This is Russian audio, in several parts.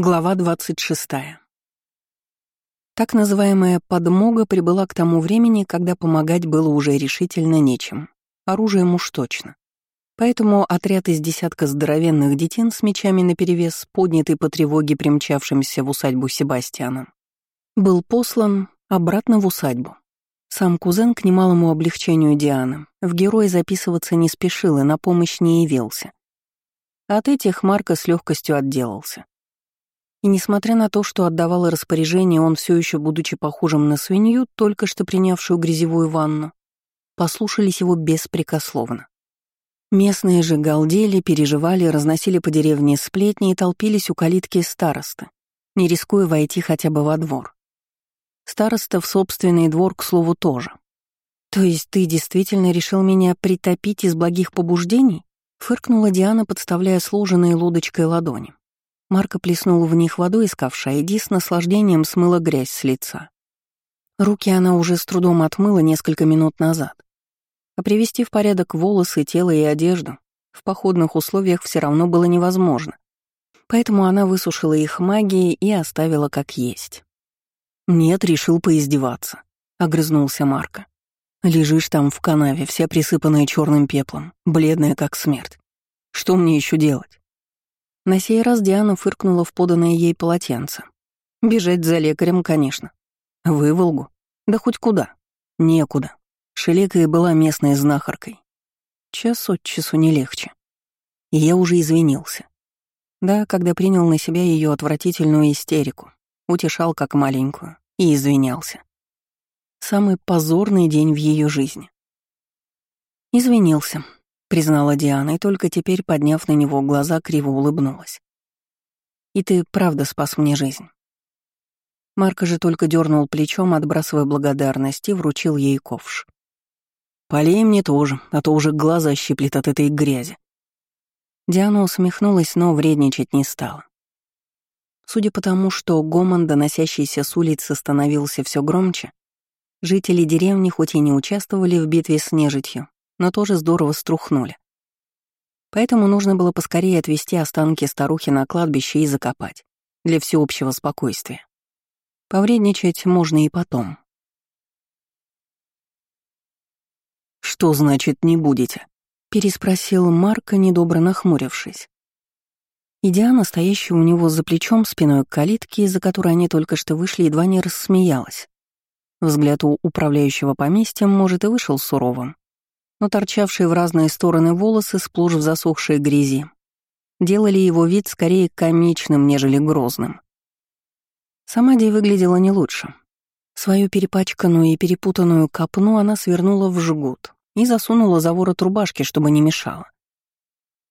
Глава 26. Так называемая подмога прибыла к тому времени, когда помогать было уже решительно нечем. Оружием уж точно. Поэтому отряд из десятка здоровенных детин с мечами наперевес, поднятый по тревоге примчавшимся в усадьбу Себастьяном, был послан обратно в усадьбу. Сам кузен к немалому облегчению Дианы в героя записываться не спешил и на помощь не явился. От этих Марко с легкостью отделался. И несмотря на то, что отдавал распоряжение, он все еще, будучи похожим на свинью, только что принявшую грязевую ванну, послушались его беспрекословно. Местные же галдели, переживали, разносили по деревне сплетни и толпились у калитки старосты, не рискуя войти хотя бы во двор. Староста в собственный двор, к слову, тоже. «То есть ты действительно решил меня притопить из благих побуждений?» — фыркнула Диана, подставляя сложенные лодочкой ладони. Марка плеснул в них водой из ковша, и Ди с наслаждением смыла грязь с лица. Руки она уже с трудом отмыла несколько минут назад. А привести в порядок волосы, тело и одежду в походных условиях все равно было невозможно. Поэтому она высушила их магией и оставила как есть. «Нет, решил поиздеваться», — огрызнулся Марка. «Лежишь там в канаве, вся присыпанная черным пеплом, бледная как смерть. Что мне еще делать?» На сей раз Диана фыркнула в поданное ей полотенце. Бежать за лекарем, конечно. В Иволгу? Да хоть куда. Некуда. Шелека и была местной знахаркой. Час от часу не легче. И я уже извинился. Да, когда принял на себя ее отвратительную истерику, утешал как маленькую и извинялся. Самый позорный день в ее жизни. Извинился, признала Диана, и только теперь, подняв на него глаза, криво улыбнулась. «И ты правда спас мне жизнь». Марка же только дернул плечом, отбрасывая благодарность, и вручил ей ковш. «Полей мне тоже, а то уже глаза щиплет от этой грязи». Диана усмехнулась, но вредничать не стала. Судя по тому, что гомон, доносящийся с улицы, становился все громче, жители деревни хоть и не участвовали в битве с нежитью, но тоже здорово струхнули. Поэтому нужно было поскорее отвезти останки старухи на кладбище и закопать, для всеобщего спокойствия. Повредничать можно и потом. «Что значит «не будете»?» — переспросил Марко, недобро нахмурившись. И Диана, стоящая у него за плечом спиной к калитке, из-за которой они только что вышли, едва не рассмеялась. Взгляд у управляющего поместьем, может, и вышел суровым, но торчавшие в разные стороны волосы, сплошь в засохшей грязи, делали его вид скорее комичным, нежели грозным. Сама Ди выглядела не лучше. Свою перепачканную и перепутанную копну она свернула в жгут и засунула за ворот рубашки, чтобы не мешало.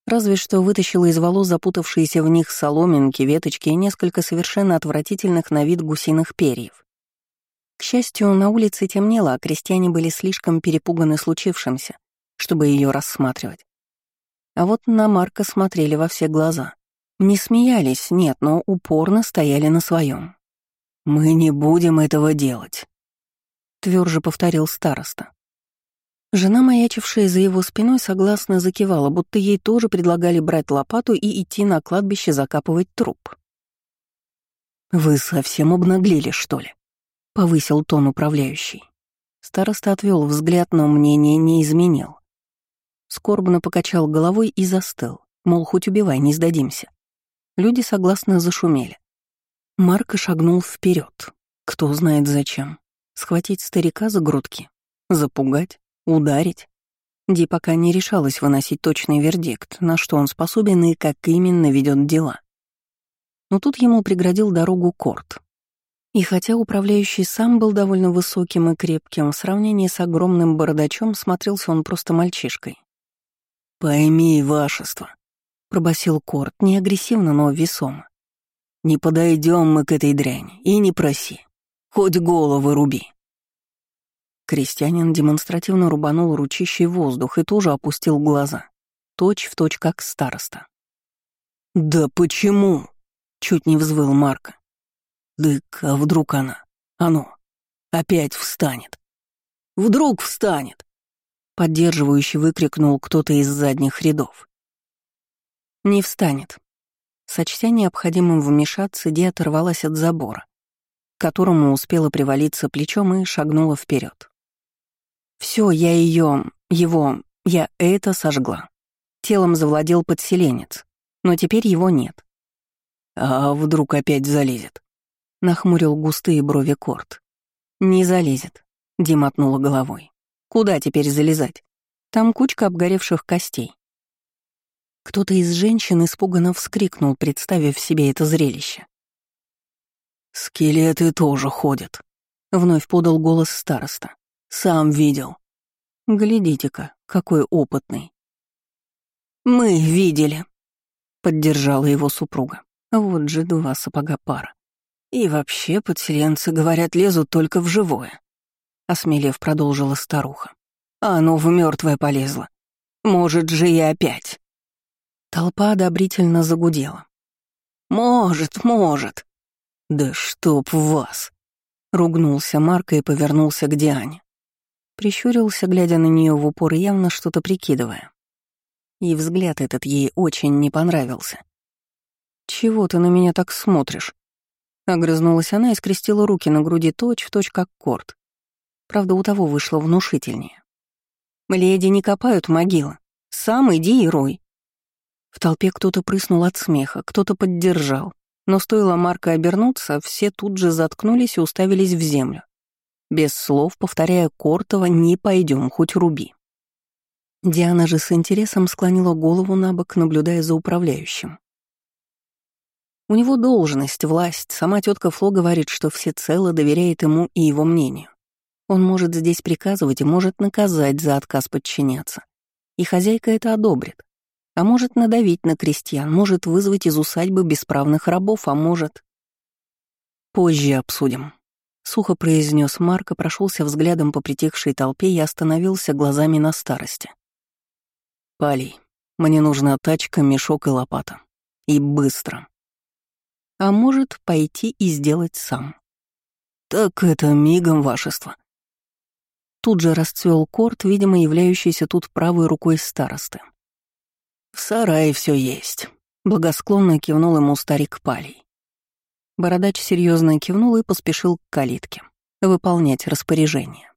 Разве что вытащила из волос запутавшиеся в них соломинки, веточки и несколько совершенно отвратительных на вид гусиных перьев. К счастью, на улице темнело, а крестьяне были слишком перепуганы случившимся, чтобы ее рассматривать. А вот на Марка смотрели во все глаза. Не смеялись, нет, но упорно стояли на своем. «Мы не будем этого делать», — тверже повторил староста. Жена, маячившая за его спиной, согласно закивала, будто ей тоже предлагали брать лопату и идти на кладбище закапывать труп. «Вы совсем обнаглели, что ли?» Повысил тон управляющий. Староста отвел взгляд, но мнение не изменил. Скорбно покачал головой и застыл, мол, хоть убивай, не сдадимся. Люди согласно зашумели. Марко шагнул вперед. Кто знает зачем. Схватить старика за грудки? Запугать? Ударить? Ди пока не решалась выносить точный вердикт, на что он способен и как именно ведет дела. Но тут ему преградил дорогу Корт, и хотя управляющий сам был довольно высоким и крепким, в сравнении с огромным бородачом смотрелся он просто мальчишкой. «Пойми, вашество», — пробасил Корт, не агрессивно, но весомо. «Не подойдем мы к этой дряни и не проси. Хоть головы руби». Крестьянин демонстративно рубанул ручищей воздух и тоже опустил глаза, точь в точь как староста. «Да почему?» — чуть не взвыл Марка. Дык, а вдруг она, оно, опять встанет? Вдруг встанет! Поддерживающий выкрикнул кто-то из задних рядов. Не встанет. Сочтя необходимым вмешаться, Ди оторвалась от забора, к которому успела привалиться плечом и шагнула вперед. Все, я ее, его, я это сожгла. Телом завладел подселенец, но теперь его нет. А вдруг опять залезет? Нахмурил густые брови Корт. Не залезет, Ди мотнула головой. Куда теперь залезать? Там кучка обгоревших костей. Кто-то из женщин испуганно вскрикнул, представив себе это зрелище. «Скелеты тоже ходят», — вновь подал голос староста. «Сам видел». «Глядите-ка, какой опытный». «Мы видели», — поддержала его супруга. Вот же два сапога пара. И вообще подселенцы, говорят, лезут только в живое. Осмелев, продолжила старуха. А оно в мертвое полезло. Может же и опять. Толпа одобрительно загудела. «Может, может!» «Да чтоб вас!» Ругнулся Марко и повернулся к Диане. Прищурился, глядя на нее в упор, явно что-то прикидывая. И взгляд этот ей очень не понравился. «Чего ты на меня так смотришь?» Огрызнулась она и скрестила руки на груди точь-в-точь, точь, как корт. Правда, у того вышло внушительнее. «Леди не копают могилы. Сам иди и рой». В толпе кто-то прыснул от смеха, кто-то поддержал. Но стоило Марка обернуться, все тут же заткнулись и уставились в землю. Без слов, повторяя Кортова, «не пойдем, хоть руби». Диана же с интересом склонила голову на бок, наблюдая за управляющим. У него должность, власть, сама тетка Фло говорит, что всецело доверяет ему и его мнению. Он может здесь приказывать и может наказать за отказ подчиняться. И хозяйка это одобрит. А может надавить на крестьян, может вызвать из усадьбы бесправных рабов, а может... Позже обсудим. Сухо произнес Марко, прошелся взглядом по притихшей толпе и остановился глазами на старости. «Палий, мне нужна тачка, мешок и лопата. И быстро а может пойти и сделать сам. «Так это мигом вашество». Тут же расцвел корт, видимо, являющийся тут правой рукой старосты. «В сарае все есть», — благосклонно кивнул ему старик Палей. Бородач серьезно кивнул и поспешил к калитке, выполнять распоряжение.